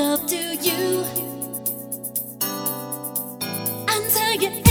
up to you and tell you.